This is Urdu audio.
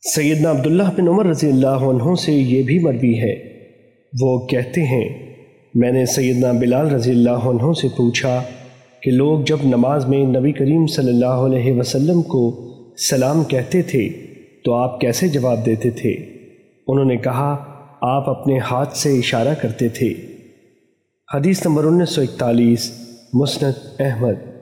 سیدنا عبداللہ بن عمر رضی اللہ عنہ سے یہ بھی مروی ہے۔ وہ کہتے ہیں، میں نے سیدنا بلال رضی اللہ عنہ سے پوچھا کہ لوگ جب نماز میں نبی کریم صلی اللہ علیہ وسلم کو سلام کہتے تھے، تو آپ کیسے جواب دیتے تھے؟ انہوں نے کہا، آپ اپنے ہاتھ سے اشارہ کرتے تھے۔ حدیث نمبر انیس سو اکتالیس، مسند احمد۔